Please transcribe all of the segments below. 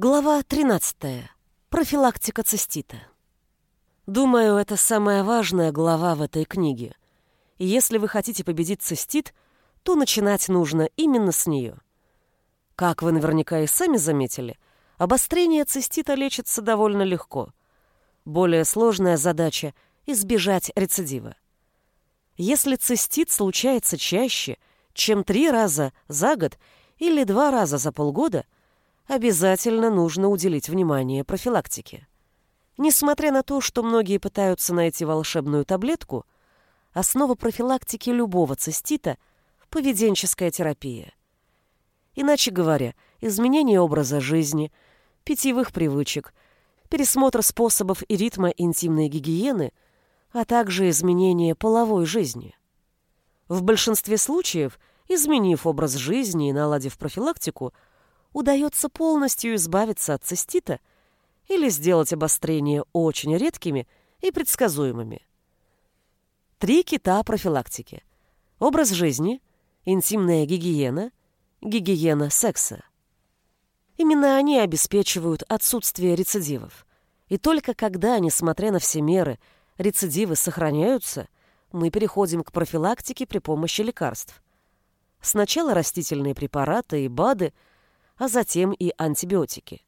Глава 13. Профилактика цистита. Думаю, это самая важная глава в этой книге. И если вы хотите победить цистит, то начинать нужно именно с нее. Как вы наверняка и сами заметили, обострение цистита лечится довольно легко. Более сложная задача – избежать рецидива. Если цистит случается чаще, чем три раза за год или два раза за полгода – обязательно нужно уделить внимание профилактике. Несмотря на то, что многие пытаются найти волшебную таблетку, основа профилактики любого цистита – поведенческая терапия. Иначе говоря, изменение образа жизни, питьевых привычек, пересмотр способов и ритма интимной гигиены, а также изменение половой жизни. В большинстве случаев, изменив образ жизни и наладив профилактику – удается полностью избавиться от цистита или сделать обострения очень редкими и предсказуемыми. Три кита профилактики. Образ жизни, интимная гигиена, гигиена секса. Именно они обеспечивают отсутствие рецидивов. И только когда, несмотря на все меры, рецидивы сохраняются, мы переходим к профилактике при помощи лекарств. Сначала растительные препараты и БАДы – а затем и антибиотики.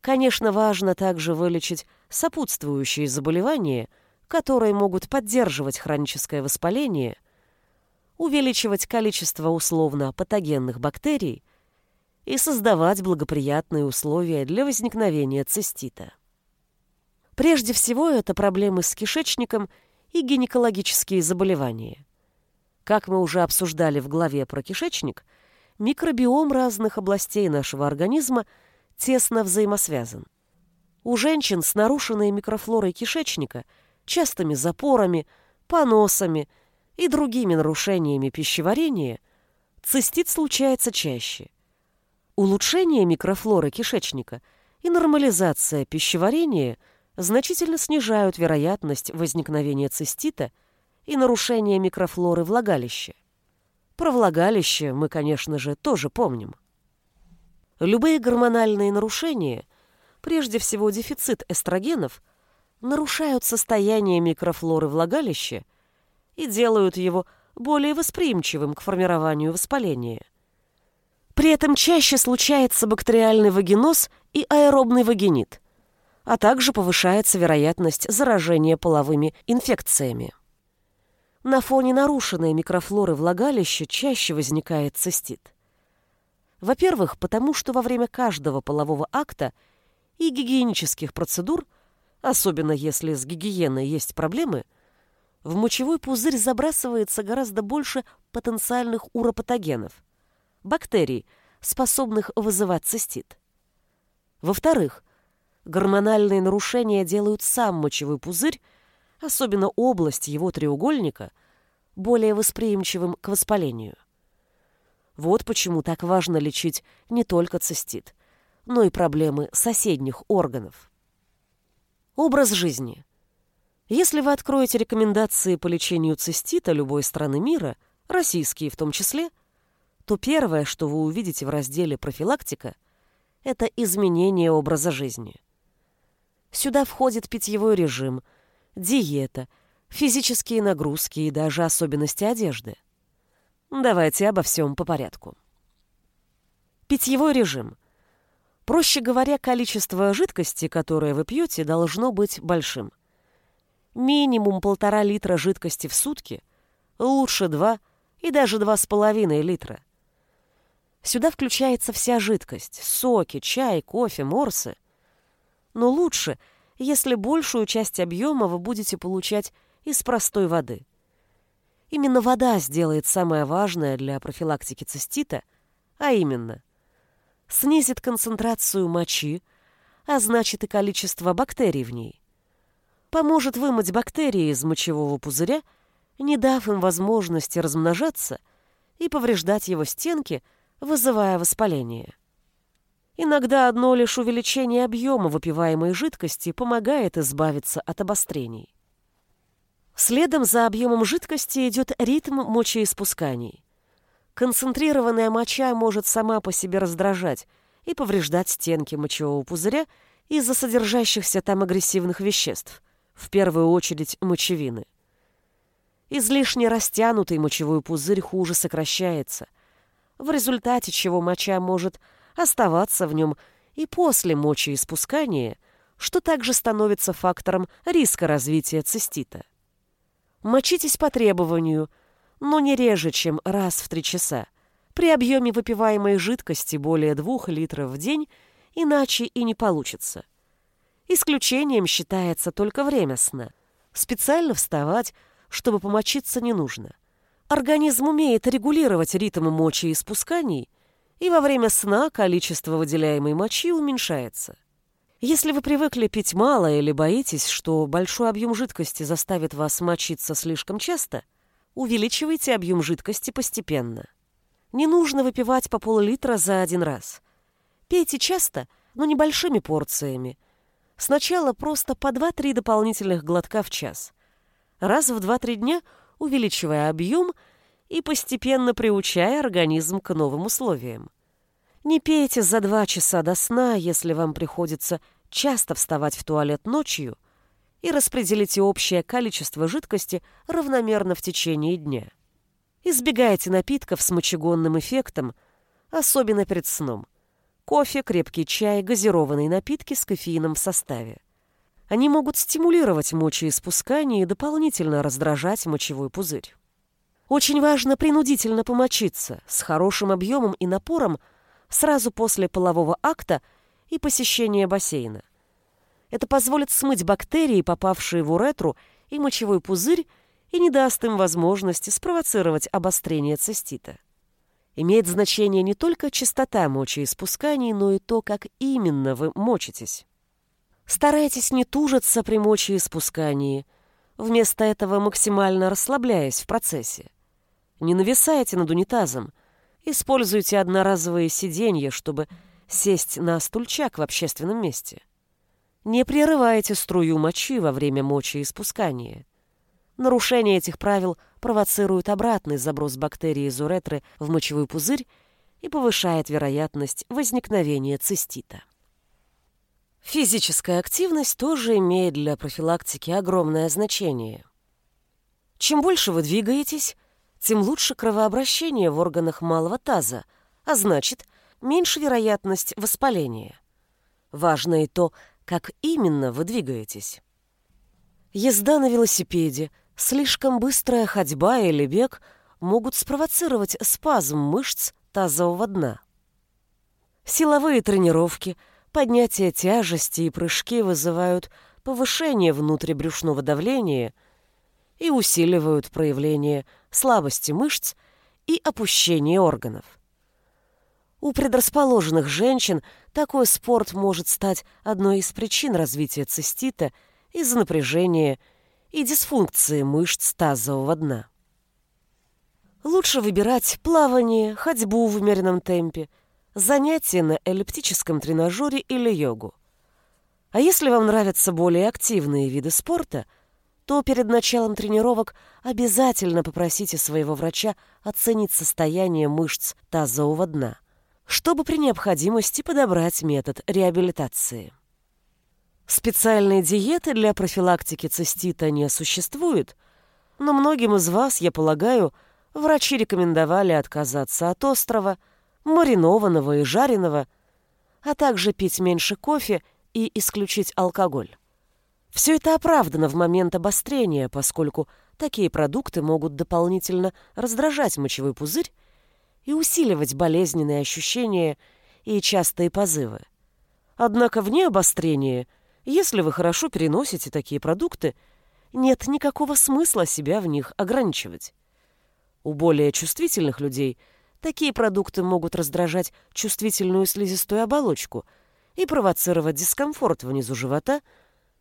Конечно, важно также вылечить сопутствующие заболевания, которые могут поддерживать хроническое воспаление, увеличивать количество условно патогенных бактерий и создавать благоприятные условия для возникновения цистита. Прежде всего, это проблемы с кишечником и гинекологические заболевания. Как мы уже обсуждали в главе про кишечник – микробиом разных областей нашего организма тесно взаимосвязан. У женщин с нарушенной микрофлорой кишечника, частыми запорами, поносами и другими нарушениями пищеварения цистит случается чаще. Улучшение микрофлоры кишечника и нормализация пищеварения значительно снижают вероятность возникновения цистита и нарушения микрофлоры влагалища. Про влагалище мы, конечно же, тоже помним. Любые гормональные нарушения, прежде всего дефицит эстрогенов, нарушают состояние микрофлоры влагалища и делают его более восприимчивым к формированию воспаления. При этом чаще случается бактериальный вагиноз и аэробный вагинит, а также повышается вероятность заражения половыми инфекциями. На фоне нарушенной микрофлоры влагалища чаще возникает цистит. Во-первых, потому что во время каждого полового акта и гигиенических процедур, особенно если с гигиеной есть проблемы, в мочевой пузырь забрасывается гораздо больше потенциальных уропатогенов, бактерий, способных вызывать цистит. Во-вторых, гормональные нарушения делают сам мочевой пузырь особенно область его треугольника, более восприимчивым к воспалению. Вот почему так важно лечить не только цистит, но и проблемы соседних органов. Образ жизни. Если вы откроете рекомендации по лечению цистита любой страны мира, российские в том числе, то первое, что вы увидите в разделе «Профилактика», это изменение образа жизни. Сюда входит питьевой режим – диета, физические нагрузки и даже особенности одежды. Давайте обо всем по порядку. Питьевой режим. Проще говоря, количество жидкости, которое вы пьете, должно быть большим. Минимум полтора литра жидкости в сутки, лучше два и даже два с половиной литра. Сюда включается вся жидкость – соки, чай, кофе, морсы. Но лучше – если большую часть объема вы будете получать из простой воды. Именно вода сделает самое важное для профилактики цистита, а именно снизит концентрацию мочи, а значит и количество бактерий в ней. Поможет вымыть бактерии из мочевого пузыря, не дав им возможности размножаться и повреждать его стенки, вызывая воспаление. Иногда одно лишь увеличение объема выпиваемой жидкости помогает избавиться от обострений. Следом за объемом жидкости идет ритм мочеиспусканий. Концентрированная моча может сама по себе раздражать и повреждать стенки мочевого пузыря из-за содержащихся там агрессивных веществ, в первую очередь мочевины. Излишне растянутый мочевой пузырь хуже сокращается, в результате чего моча может оставаться в нем и после мочеиспускания, что также становится фактором риска развития цистита. Мочитесь по требованию, но не реже, чем раз в три часа, при объеме выпиваемой жидкости более 2 литров в день, иначе и не получится. Исключением считается только время сна. Специально вставать, чтобы помочиться, не нужно. Организм умеет регулировать ритм мочи и спусканий, и во время сна количество выделяемой мочи уменьшается. Если вы привыкли пить мало или боитесь, что большой объем жидкости заставит вас мочиться слишком часто, увеличивайте объем жидкости постепенно. Не нужно выпивать по пол-литра за один раз. Пейте часто, но небольшими порциями. Сначала просто по 2-3 дополнительных глотка в час. Раз в 2-3 дня увеличивая объем и постепенно приучая организм к новым условиям. Не пейте за 2 часа до сна, если вам приходится часто вставать в туалет ночью, и распределите общее количество жидкости равномерно в течение дня. Избегайте напитков с мочегонным эффектом, особенно перед сном. Кофе, крепкий чай, газированные напитки с кофеином в составе. Они могут стимулировать мочеиспускание и дополнительно раздражать мочевой пузырь. Очень важно принудительно помочиться с хорошим объемом и напором сразу после полового акта и посещения бассейна. Это позволит смыть бактерии, попавшие в уретру и мочевой пузырь, и не даст им возможности спровоцировать обострение цистита. Имеет значение не только частота мочеиспусканий, но и то, как именно вы мочитесь. Старайтесь не тужиться при мочеиспускании, вместо этого максимально расслабляясь в процессе. Не нависайте над унитазом, используйте одноразовые сиденья, чтобы сесть на стульчак в общественном месте. Не прерывайте струю мочи во время мочеиспускания. Нарушение этих правил провоцирует обратный заброс бактерий из уретры в мочевой пузырь и повышает вероятность возникновения цистита. Физическая активность тоже имеет для профилактики огромное значение. Чем больше вы двигаетесь, тем лучше кровообращение в органах малого таза, а значит, меньше вероятность воспаления. Важно и то, как именно вы двигаетесь. Езда на велосипеде – Слишком быстрая ходьба или бег могут спровоцировать спазм мышц тазового дна. Силовые тренировки, поднятие тяжести и прыжки вызывают повышение внутрибрюшного давления и усиливают проявление слабости мышц и опущение органов. У предрасположенных женщин такой спорт может стать одной из причин развития цистита из-за напряжения и дисфункции мышц тазового дна. Лучше выбирать плавание, ходьбу в умеренном темпе, занятия на эллиптическом тренажере или йогу. А если вам нравятся более активные виды спорта, то перед началом тренировок обязательно попросите своего врача оценить состояние мышц тазового дна, чтобы при необходимости подобрать метод реабилитации. Специальной диеты для профилактики цистита не существует, но многим из вас, я полагаю, врачи рекомендовали отказаться от острова, маринованного и жареного, а также пить меньше кофе и исключить алкоголь. Все это оправдано в момент обострения, поскольку такие продукты могут дополнительно раздражать мочевой пузырь и усиливать болезненные ощущения и частые позывы. Однако вне обострения – если вы хорошо переносите такие продукты, нет никакого смысла себя в них ограничивать. У более чувствительных людей такие продукты могут раздражать чувствительную слизистую оболочку и провоцировать дискомфорт внизу живота,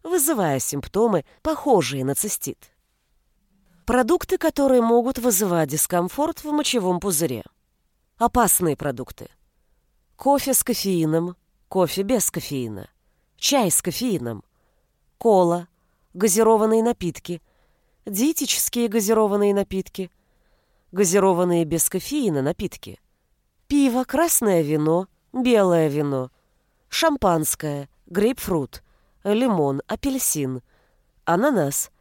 вызывая симптомы, похожие на цистит. Продукты, которые могут вызывать дискомфорт в мочевом пузыре. Опасные продукты. Кофе с кофеином, кофе без кофеина – чай с кофеином, кола, газированные напитки, диетические газированные напитки, газированные без кофеина напитки, пиво, красное вино, белое вино, шампанское, грейпфрут, лимон, апельсин, ананас,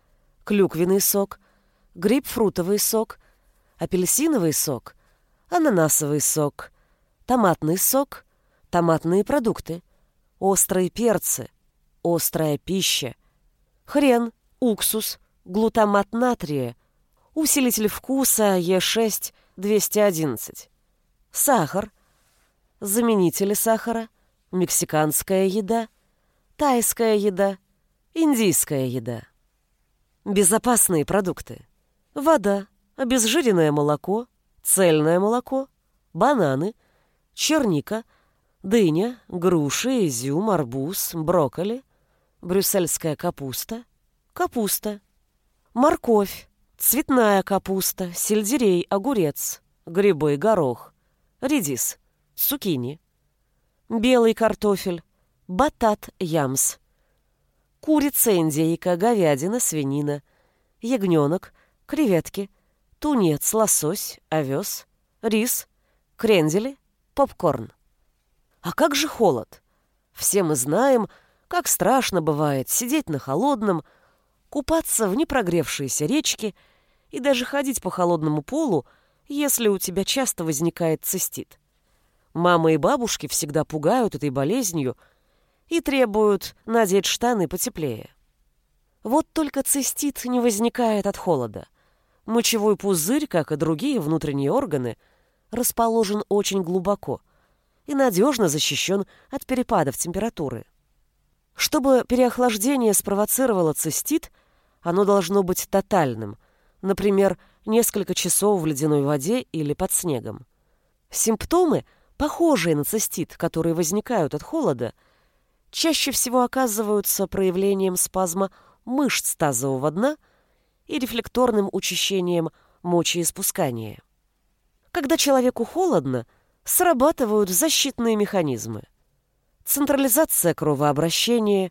клюквенный сок, грейпфрутовый сок, апельсиновый сок, ананасовый сок, томатный сок, томатные продукты, острые перцы, острая пища, хрен, уксус, глутамат натрия, усилитель вкуса Е6 211, сахар, заменители сахара, мексиканская еда, тайская еда, индийская еда. Безопасные продукты. Вода, обезжиренное молоко, цельное молоко, бананы, черника, дыня, груши, изюм, арбуз, брокколи, брюссельская капуста, капуста, морковь, цветная капуста, сельдерей, огурец, грибы, горох, редис, цукини, белый картофель, батат, ямс, курица, индейка, говядина, свинина, ягненок, креветки, тунец, лосось, овес, рис, крендели, попкорн. А как же холод? Все мы знаем, как страшно бывает сидеть на холодном, купаться в непрогревшейся речке и даже ходить по холодному полу, если у тебя часто возникает цистит. Мама и бабушки всегда пугают этой болезнью и требуют надеть штаны потеплее. Вот только цистит не возникает от холода. Мочевой пузырь, как и другие внутренние органы, расположен очень глубоко и надежно защищен от перепадов температуры. Чтобы переохлаждение спровоцировало цистит, оно должно быть тотальным, например, несколько часов в ледяной воде или под снегом. Симптомы, похожие на цистит, которые возникают от холода, чаще всего оказываются проявлением спазма мышц тазового дна и рефлекторным учащением мочеиспускания. Когда человеку холодно, срабатывают защитные механизмы. Централизация кровообращения,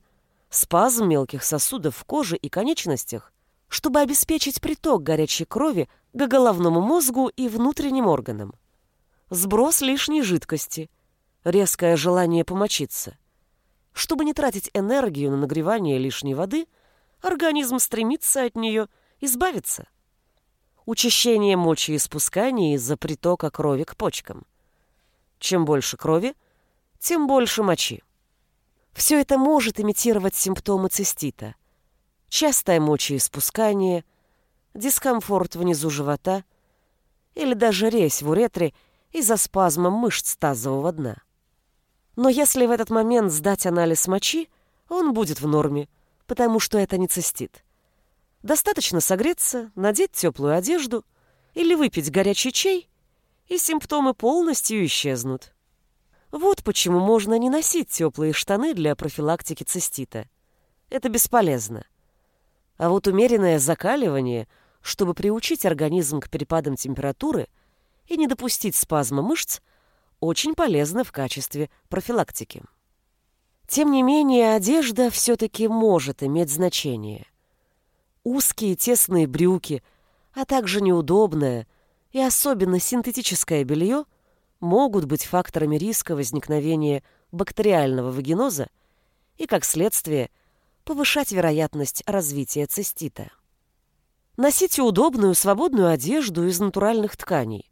спазм мелких сосудов в коже и конечностях, чтобы обеспечить приток горячей крови к головному мозгу и внутренним органам. Сброс лишней жидкости, резкое желание помочиться. Чтобы не тратить энергию на нагревание лишней воды – организм стремится от нее избавиться. Учащение мочеиспускания из-за притока крови к почкам. Чем больше крови, тем больше мочи. Все это может имитировать симптомы цистита. Частое мочеиспускание, дискомфорт внизу живота или даже резь в уретре из-за спазма мышц тазового дна. Но если в этот момент сдать анализ мочи, он будет в норме – потому что это не цистит. Достаточно согреться, надеть теплую одежду или выпить горячий чай, и симптомы полностью исчезнут. Вот почему можно не носить теплые штаны для профилактики цистита. Это бесполезно. А вот умеренное закаливание, чтобы приучить организм к перепадам температуры и не допустить спазма мышц, очень полезно в качестве профилактики. Тем не менее, одежда все-таки может иметь значение. Узкие тесные брюки, а также неудобное и особенно синтетическое белье могут быть факторами риска возникновения бактериального вагиноза и, как следствие, повышать вероятность развития цистита. Носите удобную свободную одежду из натуральных тканей.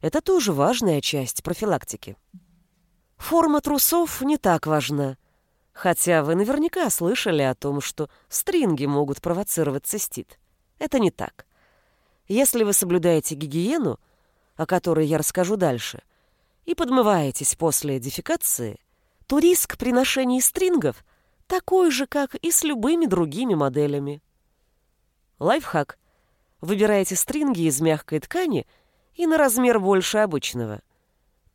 Это тоже важная часть профилактики. Форма трусов не так важна, Хотя вы наверняка слышали о том, что стринги могут провоцировать цистит. Это не так. Если вы соблюдаете гигиену, о которой я расскажу дальше, и подмываетесь после дефекации, то риск при ношении стрингов такой же, как и с любыми другими моделями. Лайфхак. Выбирайте стринги из мягкой ткани и на размер больше обычного.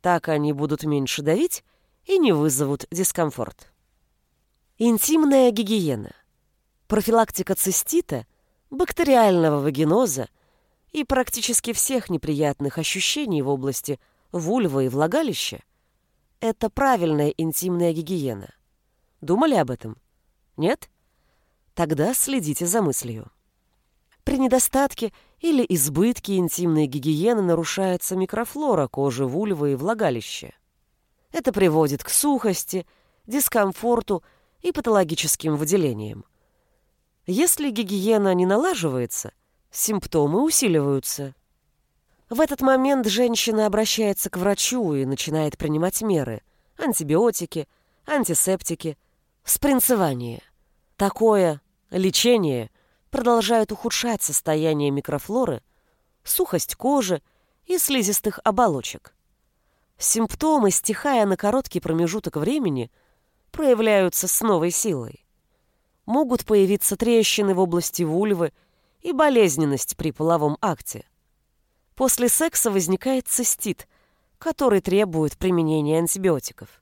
Так они будут меньше давить и не вызовут дискомфорт. Интимная гигиена. Профилактика цистита, бактериального вагиноза и практически всех неприятных ощущений в области вульвы и влагалища – это правильная интимная гигиена. Думали об этом? Нет? Тогда следите за мыслью. При недостатке или избытке интимной гигиены нарушается микрофлора кожи вульвы и влагалища. Это приводит к сухости, дискомфорту и патологическим выделениям. Если гигиена не налаживается, симптомы усиливаются. В этот момент женщина обращается к врачу и начинает принимать меры – антибиотики, антисептики, спринцевание. Такое лечение продолжает ухудшать состояние микрофлоры, сухость кожи и слизистых оболочек. Симптомы, стихая на короткий промежуток времени, проявляются с новой силой. Могут появиться трещины в области вульвы и болезненность при половом акте. После секса возникает цистит, который требует применения антибиотиков.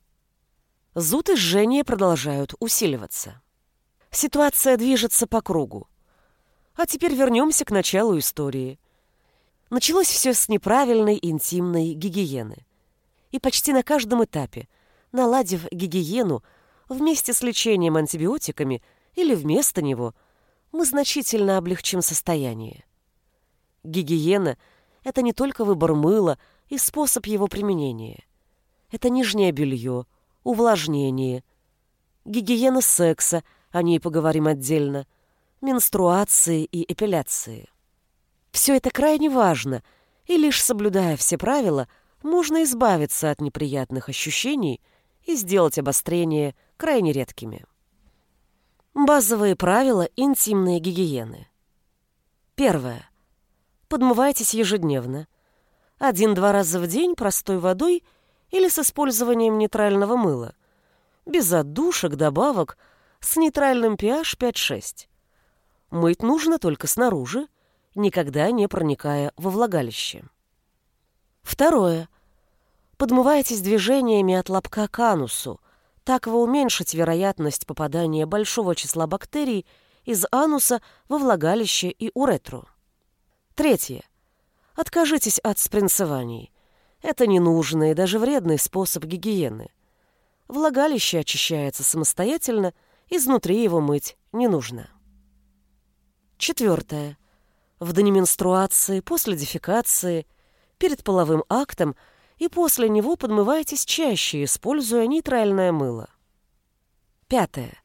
Зуд и жжение продолжают усиливаться. Ситуация движется по кругу. А теперь вернемся к началу истории. Началось все с неправильной интимной гигиены. И почти на каждом этапе, наладив гигиену вместе с лечением антибиотиками или вместо него, мы значительно облегчим состояние. Гигиена – это не только выбор мыла и способ его применения. Это нижнее белье, увлажнение, гигиена секса, о ней поговорим отдельно, менструации и эпиляции. Все это крайне важно, и лишь соблюдая все правила, можно избавиться от неприятных ощущений и сделать обострение крайне редкими. Базовые правила интимной гигиены. Первое. Подмывайтесь ежедневно. Один-два раза в день простой водой или с использованием нейтрального мыла. Без отдушек, добавок, с нейтральным pH 5-6. Мыть нужно только снаружи, никогда не проникая во влагалище. Второе. Подмывайтесь движениями от лобка к анусу. Так вы уменьшите вероятность попадания большого числа бактерий из ануса во влагалище и уретру. Третье. Откажитесь от спринцеваний. Это ненужный и даже вредный способ гигиены. Влагалище очищается самостоятельно, изнутри его мыть не нужно. Четвертое. В дни менструации, после дефекации, перед половым актом и после него подмывайтесь чаще, используя нейтральное мыло. Пятое.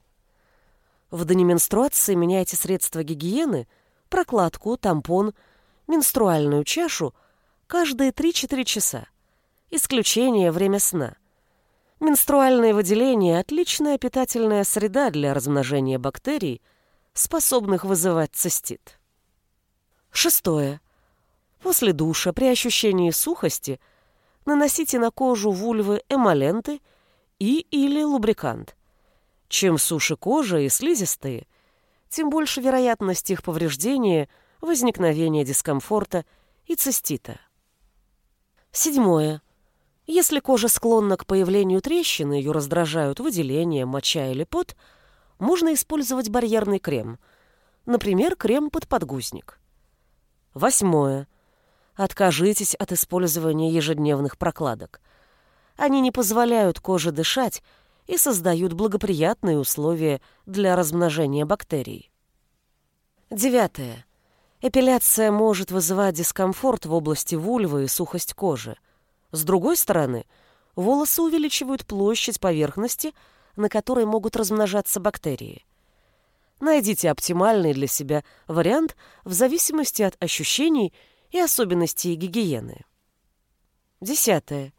В дни менструации меняйте средства гигиены, прокладку, тампон – менструальную чашу каждые 3-4 часа. Исключение – время сна. Менструальные выделения – отличная питательная среда для размножения бактерий, способных вызывать цистит. Шестое. После душа при ощущении сухости наносите на кожу вульвы эмоленты и или лубрикант. Чем суше кожа и слизистые, тем больше вероятность их повреждения – возникновения дискомфорта и цистита. Седьмое. Если кожа склонна к появлению трещины, ее раздражают выделения, моча или пот, можно использовать барьерный крем, например, крем под подгузник. Восьмое. Откажитесь от использования ежедневных прокладок. Они не позволяют коже дышать и создают благоприятные условия для размножения бактерий. Девятое. Эпиляция может вызывать дискомфорт в области вульвы и сухость кожи. С другой стороны, волосы увеличивают площадь поверхности, на которой могут размножаться бактерии. Найдите оптимальный для себя вариант в зависимости от ощущений и особенностей гигиены. Десятое.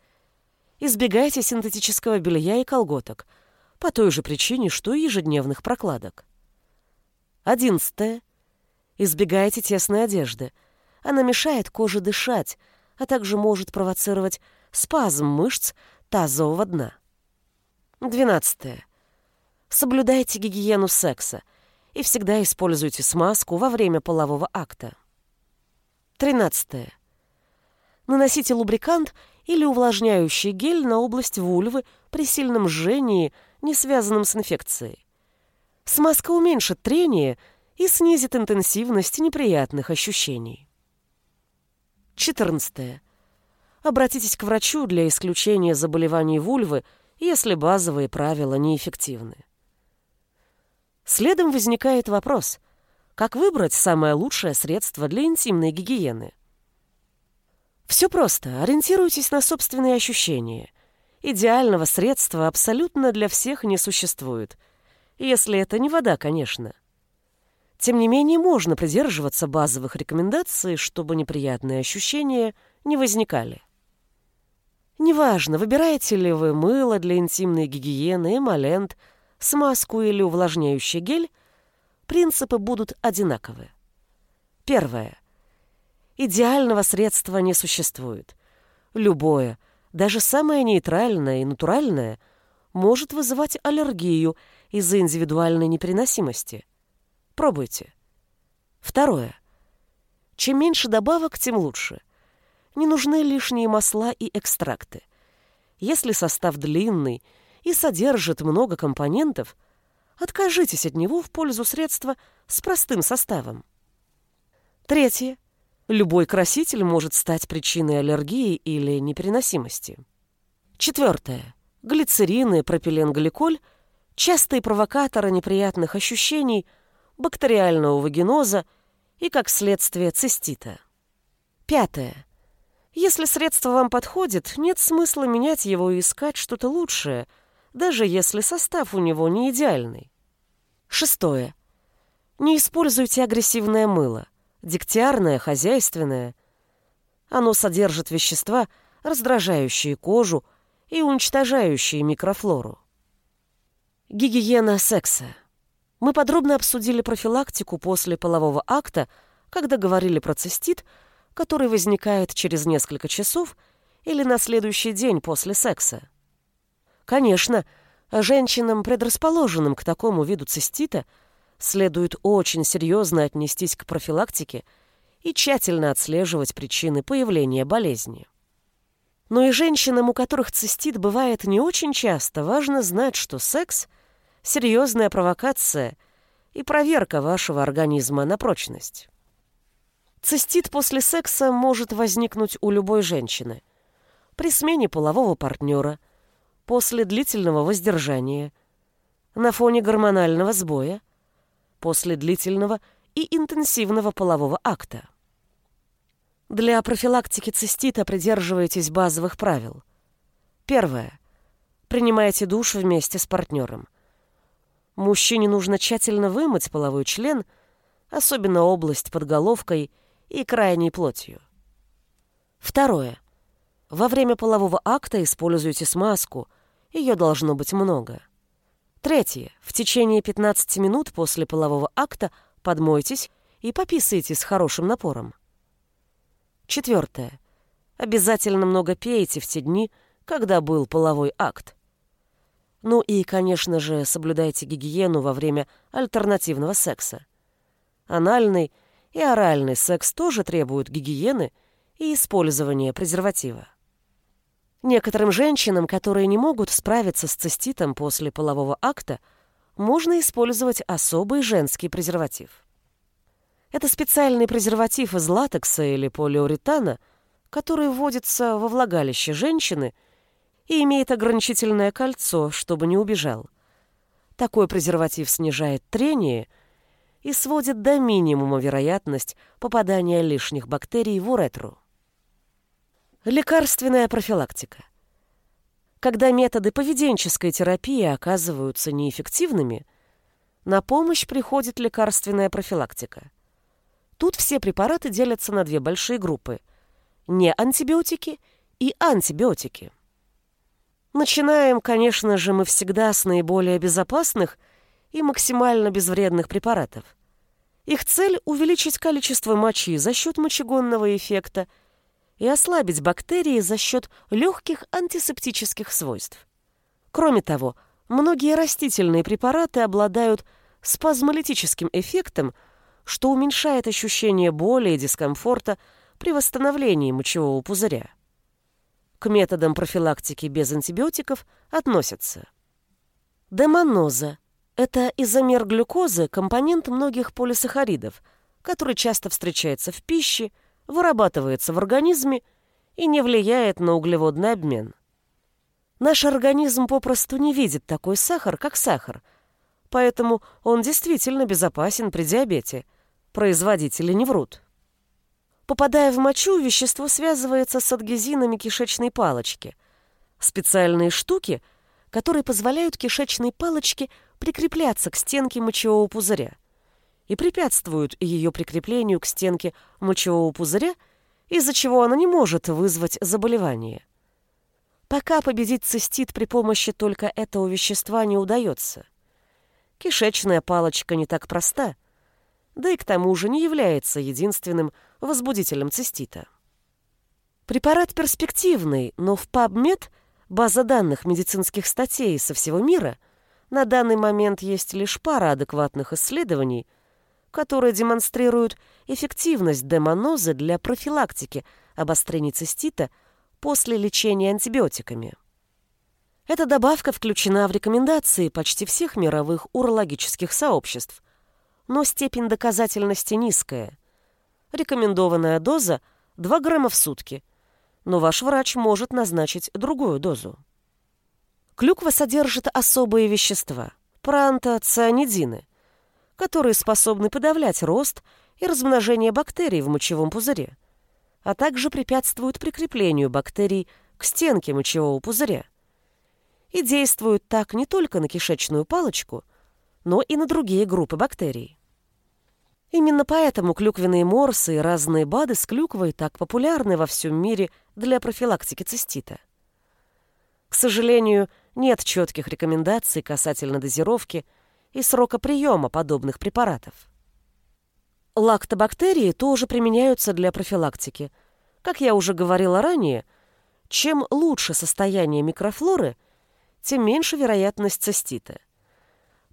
Избегайте синтетического белья и колготок по той же причине, что и ежедневных прокладок. Одиннадцатое. Избегайте тесной одежды. Она мешает коже дышать, а также может провоцировать спазм мышц тазового дна. 12. Соблюдайте гигиену секса и всегда используйте смазку во время полового акта. 13. Наносите лубрикант или увлажняющий гель на область вульвы при сильном жжении, не связанном с инфекцией. Смазка уменьшит трение – и снизит интенсивность неприятных ощущений. 14. Обратитесь к врачу для исключения заболеваний вульвы, если базовые правила неэффективны. Следом возникает вопрос, как выбрать самое лучшее средство для интимной гигиены? Все просто, ориентируйтесь на собственные ощущения Идеального средства абсолютно для всех не существует, если это не вода, конечно. Тем не менее, можно придерживаться базовых рекомендаций, чтобы неприятные ощущения не возникали. Неважно, выбираете ли вы мыло для интимной гигиены, эмолент, смазку или увлажняющий гель, принципы будут одинаковы. Первое. Идеального средства не существует. Любое, даже самое нейтральное и натуральное, может вызывать аллергию из-за индивидуальной непереносимости. Пробуйте. Второе. Чем меньше добавок, тем лучше. Не нужны лишние масла и экстракты. Если состав длинный и содержит много компонентов, откажитесь от него в пользу средства с простым составом. Третье. Любой краситель может стать причиной аллергии или непереносимости. Четвертое. Глицерин и пропиленгликоль – частые провокаторы неприятных ощущений, бактериального вагиноза и, как следствие, цистита. Пятое. Если средство вам подходит, нет смысла менять его и искать что-то лучшее, даже если состав у него не идеальный. Шестое. Не используйте агрессивное мыло дегтярное, хозяйственное. Оно содержит вещества, раздражающие кожу и уничтожающие микрофлору. Гигиена секса. Мы подробно обсудили профилактику после полового акта, когда говорили про цистит, который возникает через несколько часов или на следующий день после секса. Конечно, женщинам, предрасположенным к такому виду цистита, следует очень серьезно отнестись к профилактике и тщательно отслеживать причины появления болезни. Но и женщинам, у которых цистит бывает не очень часто, важно знать, что секс – серьезная провокация и проверка вашего организма на прочность. Цистит после секса может возникнуть у любой женщины. При смене полового партнера, после длительного воздержания, на фоне гормонального сбоя – после длительного и интенсивного полового акта. Для профилактики цистита придерживайтесь базовых правил. Первое. Принимайте душ вместе с партнером. Мужчине нужно тщательно вымыть половой член, особенно область под головкой и крайней плотью. Второе. Во время полового акта используйте смазку, ее должно быть много. Третье. В течение 15 минут после полового акта подмойтесь и пописайте с хорошим напором. Четвертое. Обязательно много пейте в те дни, когда был половой акт. Ну и, конечно же, соблюдайте гигиену во время альтернативного секса. Анальный и оральный секс тоже требуют гигиены и использования презерватива. Некоторым женщинам, которые не могут справиться с циститом после полового акта, можно использовать особый женский презерватив. Это специальный презерватив из латекса или полиуретана, который вводится во влагалище женщины и имеет ограничительное кольцо, чтобы не убежал. Такой презерватив снижает трение и сводит до минимума вероятность попадания лишних бактерий в уретру. Лекарственная профилактика. Когда методы поведенческой терапии оказываются неэффективными, на помощь приходит лекарственная профилактика. Тут все препараты делятся на две большие группы – не антибиотики и антибиотики. Начинаем, конечно же, мы всегда с наиболее безопасных и максимально безвредных препаратов. Их цель – увеличить количество мочи за счет мочегонного эффекта – и ослабить бактерии за счет легких антисептических свойств. Кроме того, многие растительные препараты обладают спазмолитическим эффектом, что уменьшает ощущение боли и дискомфорта при восстановлении мочевого пузыря. К методам профилактики без антибиотиков относятся демоноза – это изомер глюкозы, компонент многих полисахаридов, который часто встречается в пище – вырабатывается в организме и не влияет на углеводный обмен. Наш организм попросту не видит такой сахар, как сахар, поэтому он действительно безопасен при диабете. Производители не врут. Попадая в мочу, вещество связывается с адгезинами кишечной палочки, Специальные штуки, которые позволяют кишечной палочке прикрепляться к стенке мочевого пузыря и препятствуют ее прикреплению к стенке мочевого пузыря, из-за чего она не может вызвать заболевание. Пока победить цистит при помощи только этого вещества не удается. Кишечная палочка не так проста, да и к тому же не является единственным возбудителем цистита. Препарат перспективный, но в PubMed, база данных медицинских статей со всего мира, на данный момент есть лишь пара адекватных исследований, которые демонстрируют эффективность демонозы для профилактики обострений цистита после лечения антибиотиками. Эта добавка включена в рекомендации почти всех мировых урологических сообществ, но степень доказательности низкая. Рекомендованная доза – 2 грамма в сутки, но ваш врач может назначить другую дозу. Клюква содержит особые вещества – проантоцианидины, которые способны подавлять рост и размножение бактерий в мочевом пузыре, а также препятствуют прикреплению бактерий к стенке мочевого пузыря и действуют так не только на кишечную палочку, но и на другие группы бактерий. Именно поэтому клюквенные морсы и разные БАДы с клюквой так популярны во всем мире для профилактики цистита. К сожалению, нет четких рекомендаций касательно дозировки и срока приема подобных препаратов. Лактобактерии тоже применяются для профилактики. Как я уже говорила ранее, чем лучше состояние микрофлоры, тем меньше вероятность цистита.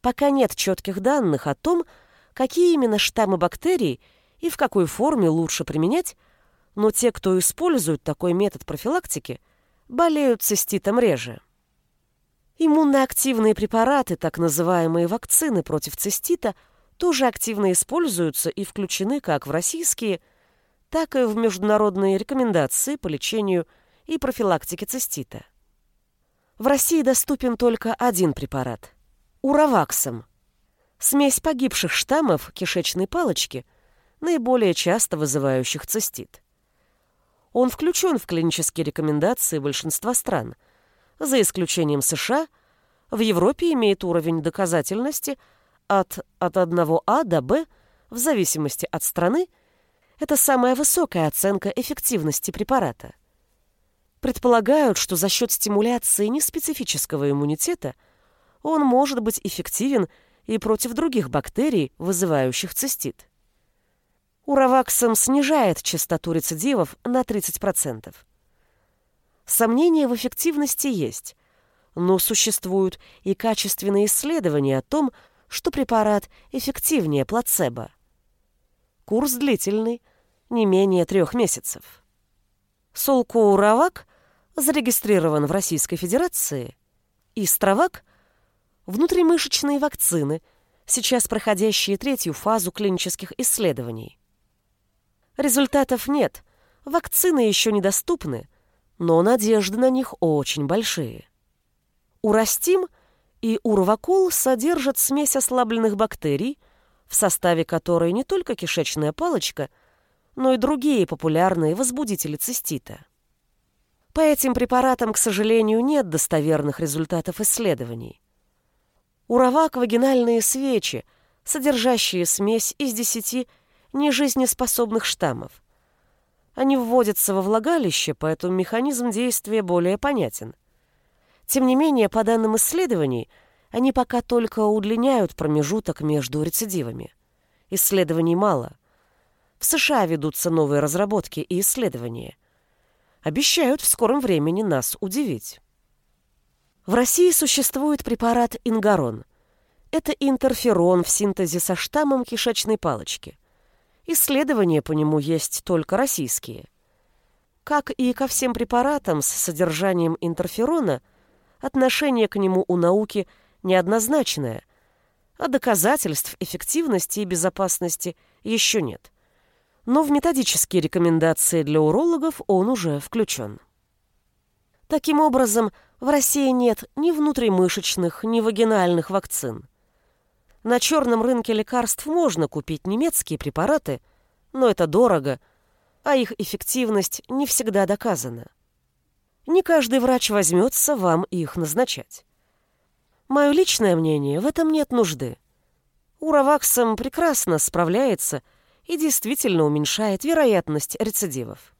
Пока нет четких данных о том, какие именно штаммы бактерий и в какой форме лучше применять, но те, кто использует такой метод профилактики, болеют циститом реже. Иммуноактивные препараты, так называемые вакцины против цистита, тоже активно используются и включены как в российские, так и в международные рекомендации по лечению и профилактике цистита. В России доступен только один препарат – ураваксом – Смесь погибших штаммов кишечной палочки, наиболее часто вызывающих цистит. Он включен в клинические рекомендации большинства стран. За исключением США, в Европе имеет уровень доказательности от, от 1А до Б в зависимости от страны. Это самая высокая оценка эффективности препарата. Предполагают, что за счет стимуляции неспецифического иммунитета он может быть эффективен и против других бактерий, вызывающих цистит. Ураваксом снижает частоту рецидивов на 30%. Сомнения в эффективности есть, но существуют и качественные исследования о том, что препарат эффективнее плацебо. Курс длительный, не менее трех месяцев. Солкоуравак зарегистрирован в Российской Федерации, и Стравак внутримышечные вакцины, сейчас проходящие третью фазу клинических исследований. Результатов нет, вакцины еще недоступны, но надежды на них очень большие. Урастим и урвакол содержат смесь ослабленных бактерий, в составе которой не только кишечная палочка, но и другие популярные возбудители цистита. По этим препаратам, к сожалению, нет достоверных результатов исследований. Уравак – вагинальные свечи, содержащие смесь из десяти нежизнеспособных штаммов. Они вводятся во влагалище, поэтому механизм действия более понятен. Тем не менее, по данным исследований, они пока только удлиняют промежуток между рецидивами. Исследований мало. В США ведутся новые разработки и исследования. Обещают в скором времени нас удивить. В России существует препарат ингарон. Это интерферон в синтезе со штаммом кишечной палочки. Исследования по нему есть только российские. Как и ко всем препаратам с содержанием интерферона, отношение к нему у науки неоднозначное, а доказательств эффективности и безопасности еще нет. Но в методические рекомендации для урологов он уже включен. Таким образом, в России нет ни внутримышечных, ни вагинальных вакцин. На черном рынке лекарств можно купить немецкие препараты, но это дорого, а их эффективность не всегда доказана. не каждый врач возьмется вам их назначать. Мое личное мнение, в этом нет нужды. Ураваксом прекрасно справляется и действительно уменьшает вероятность рецидивов.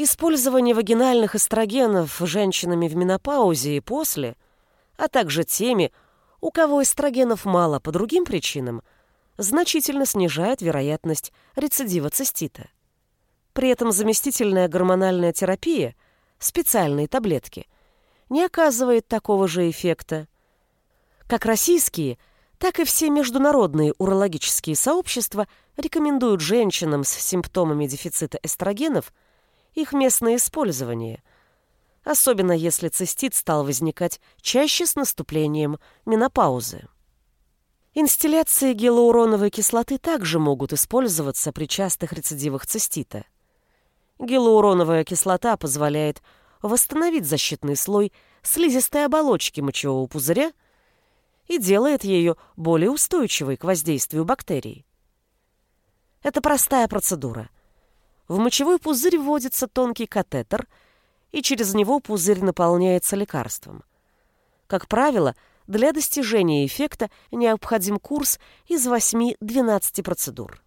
Использование вагинальных эстрогенов женщинами в менопаузе и после, а также теми, у кого эстрогенов мало по другим причинам, значительно снижает вероятность рецидива цистита. При этом заместительная гормональная терапия, специальные таблетки, не оказывает такого же эффекта. Как российские, так и все международные урологические сообщества рекомендуют женщинам с симптомами дефицита эстрогенов – их местное использование, особенно если цистит стал возникать чаще с наступлением менопаузы. Инстилляции гиалуроновой кислоты также могут использоваться при частых рецидивах цистита. Гиалуроновая кислота позволяет восстановить защитный слой слизистой оболочки мочевого пузыря и делает ее более устойчивой к воздействию бактерий. Это простая процедура – в мочевой пузырь вводится тонкий катетер, и через него пузырь наполняется лекарством. Как правило, для достижения эффекта необходим курс из 8-12 процедур.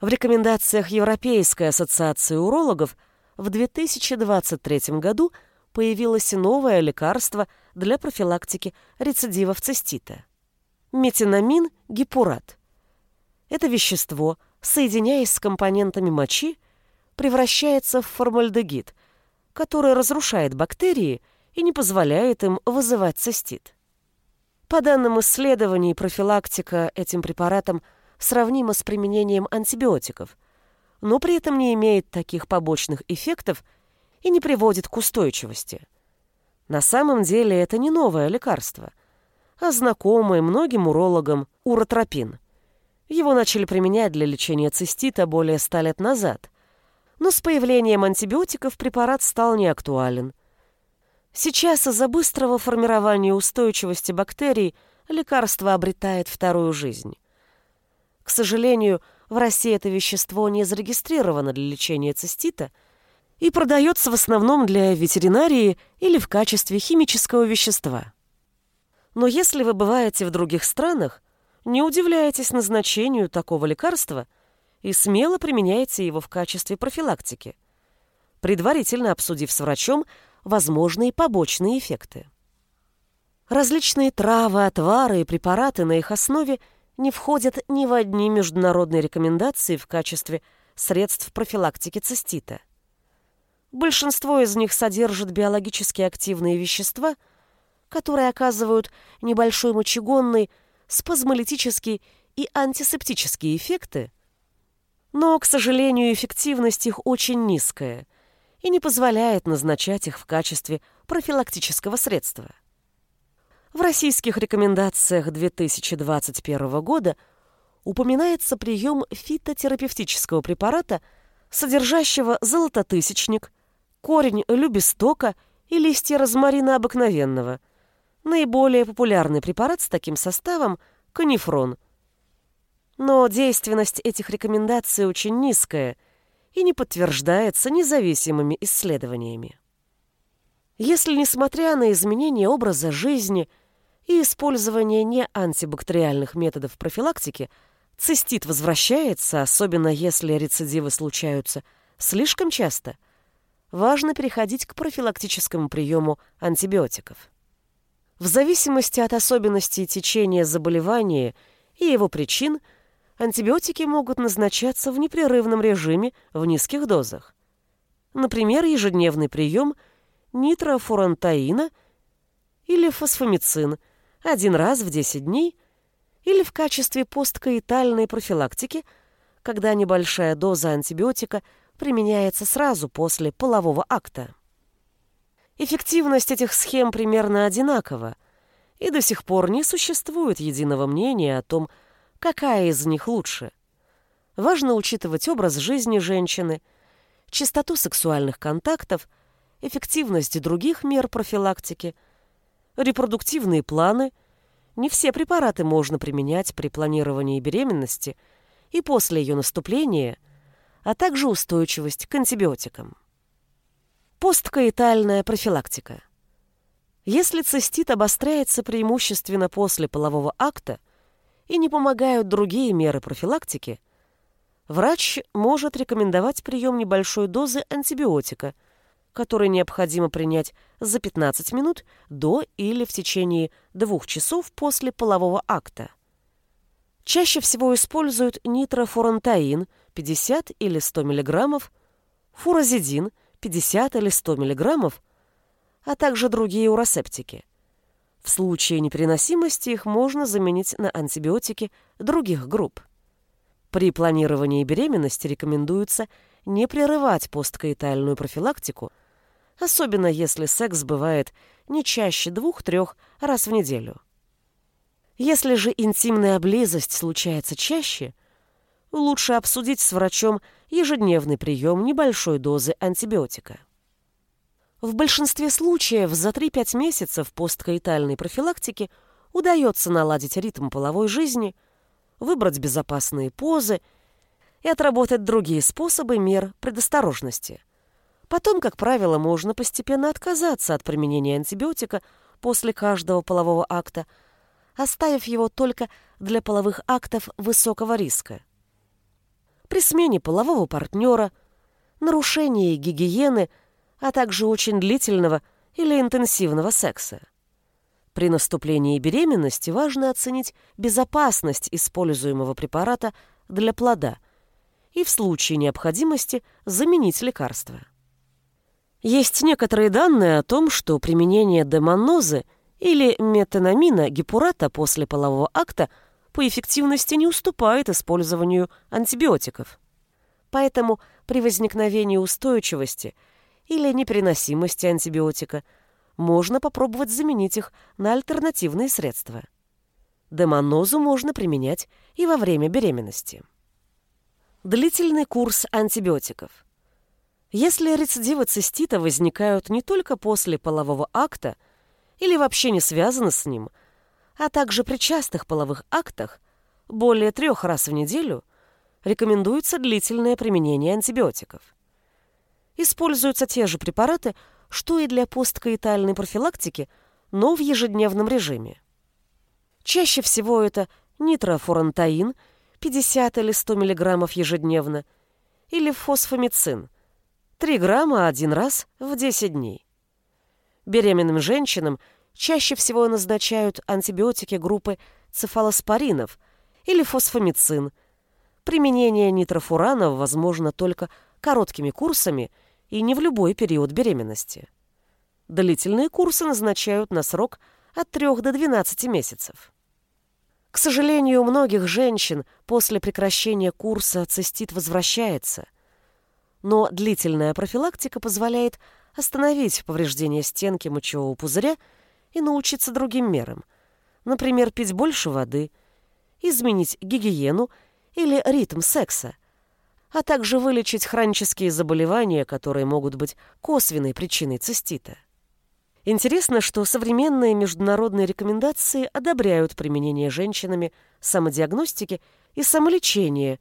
В рекомендациях Европейской ассоциации урологов в 2023 году появилось новое лекарство для профилактики рецидивов цистита. Метинамин гипурат. Это вещество – соединяясь с компонентами мочи, превращается в формальдегид, который разрушает бактерии и не позволяет им вызывать цистит. По данным исследований, профилактика этим препаратом сравнима с применением антибиотиков, но при этом не имеет таких побочных эффектов и не приводит к устойчивости. На самом деле это не новое лекарство, а знакомый многим урологам уротропин – его начали применять для лечения цистита более ста лет назад. Но с появлением антибиотиков препарат стал неактуален. Сейчас из-за быстрого формирования устойчивости бактерий лекарство обретает вторую жизнь. К сожалению, в России это вещество не зарегистрировано для лечения цистита и продается в основном для ветеринарии или в качестве химического вещества. Но если вы бываете в других странах, не удивляйтесь назначению такого лекарства и смело применяйте его в качестве профилактики, предварительно обсудив с врачом возможные побочные эффекты. Различные травы, отвары и препараты на их основе не входят ни в одни международные рекомендации в качестве средств профилактики цистита. Большинство из них содержат биологически активные вещества, которые оказывают небольшой мочегонный спазмолитические и антисептические эффекты, но, к сожалению, эффективность их очень низкая и не позволяет назначать их в качестве профилактического средства. В российских рекомендациях 2021 года упоминается прием фитотерапевтического препарата, содержащего золототысячник, корень любестока и листья розмарина обыкновенного – Наиболее популярный препарат с таким составом – канифрон. Но действенность этих рекомендаций очень низкая и не подтверждается независимыми исследованиями. Если, несмотря на изменение образа жизни и использование неантибактериальных методов профилактики, цистит возвращается, особенно если рецидивы случаются слишком часто, важно переходить к профилактическому приему антибиотиков. В зависимости от особенностей течения заболевания и его причин, антибиотики могут назначаться в непрерывном режиме в низких дозах. Например, ежедневный прием нитрофурантаина или фосфомицин один раз в 10 дней или в качестве посткаитальной профилактики, когда небольшая доза антибиотика применяется сразу после полового акта. Эффективность этих схем примерно одинакова, и до сих пор не существует единого мнения о том, какая из них лучше. Важно учитывать образ жизни женщины, частоту сексуальных контактов, эффективность других мер профилактики, репродуктивные планы. Не все препараты можно применять при планировании беременности и после ее наступления, а также устойчивость к антибиотикам. Посткоитальная профилактика. Если цистит обостряется преимущественно после полового акта и не помогают другие меры профилактики, врач может рекомендовать прием небольшой дозы антибиотика, который необходимо принять за 15 минут до или в течение двух часов после полового акта. Чаще всего используют нитрофурантаин 50 или 100 мг, фуразидин 50 или 100 мг, а также другие уросептики. В случае непереносимости их можно заменить на антибиотики других групп. При планировании беременности рекомендуется не прерывать посткоитальную профилактику, особенно если секс бывает не чаще двух-трех раз в неделю. Если же интимная близость случается чаще, лучше обсудить с врачом ежедневный прием небольшой дозы антибиотика. В большинстве случаев за 3-5 месяцев посткоитальной профилактики удается наладить ритм половой жизни, выбрать безопасные позы и отработать другие способы мер предосторожности. Потом, как правило, можно постепенно отказаться от применения антибиотика после каждого полового акта – оставив его только для половых актов высокого риска. При смене полового партнера, нарушении гигиены, а также очень длительного или интенсивного секса. При наступлении беременности важно оценить безопасность используемого препарата для плода и в случае необходимости заменить лекарство. Есть некоторые данные о том, что применение демонозы или метанамина гипурата после полового акта по эффективности не уступает использованию антибиотиков. Поэтому при возникновении устойчивости или непереносимости антибиотика можно попробовать заменить их на альтернативные средства. Демонозу можно применять и во время беременности. Длительный курс антибиотиков. Если рецидивы цистита возникают не только после полового акта – или вообще не связаны с ним, а также при частых половых актах более трех раз в неделю рекомендуется длительное применение антибиотиков. Используются те же препараты, что и для посткоитальной профилактики, но в ежедневном режиме. Чаще всего это нитрофурантаин 50 или 100 мг ежедневно или фосфомицин 3 грамма один раз в 10 дней. Беременным женщинам чаще всего назначают антибиотики группы цефалоспоринов или фосфомицин. Применение нитрофуранов возможно только короткими курсами и не в любой период беременности. Длительные курсы назначают на срок от 3 до 12 месяцев. К сожалению, у многих женщин после прекращения курса цистит возвращается, но длительная профилактика позволяет остановить повреждение стенки мочевого пузыря и научиться другим мерам. Например, пить больше воды, изменить гигиену или ритм секса, а также вылечить хронические заболевания, которые могут быть косвенной причиной цистита. Интересно, что современные международные рекомендации одобряют применение женщинами самодиагностики и самолечения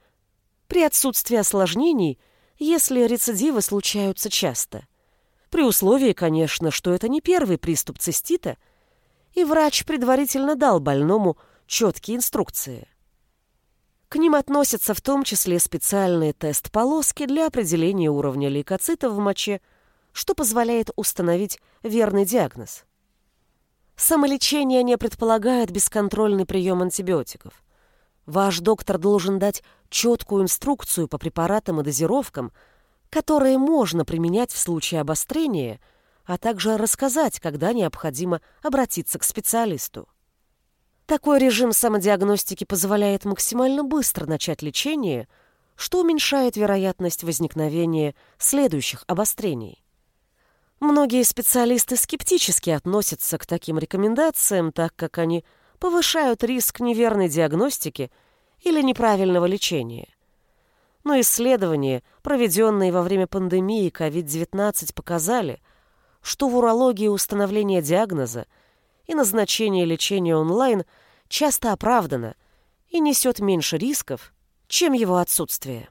при отсутствии осложнений, если рецидивы случаются часто – при условии, конечно, что это не первый приступ цистита, и врач предварительно дал больному четкие инструкции. К ним относятся в том числе специальные тест-полоски для определения уровня лейкоцитов в моче, что позволяет установить верный диагноз. Самолечение не предполагает бесконтрольный прием антибиотиков. Ваш доктор должен дать четкую инструкцию по препаратам и дозировкам – которые можно применять в случае обострения, а также рассказать, когда необходимо обратиться к специалисту. Такой режим самодиагностики позволяет максимально быстро начать лечение, что уменьшает вероятность возникновения следующих обострений. Многие специалисты скептически относятся к таким рекомендациям, так как они повышают риск неверной диагностики или неправильного лечения но исследования, проведенные во время пандемии COVID-19, показали, что в урологии установление диагноза и назначение лечения онлайн часто оправдано и несет меньше рисков, чем его отсутствие.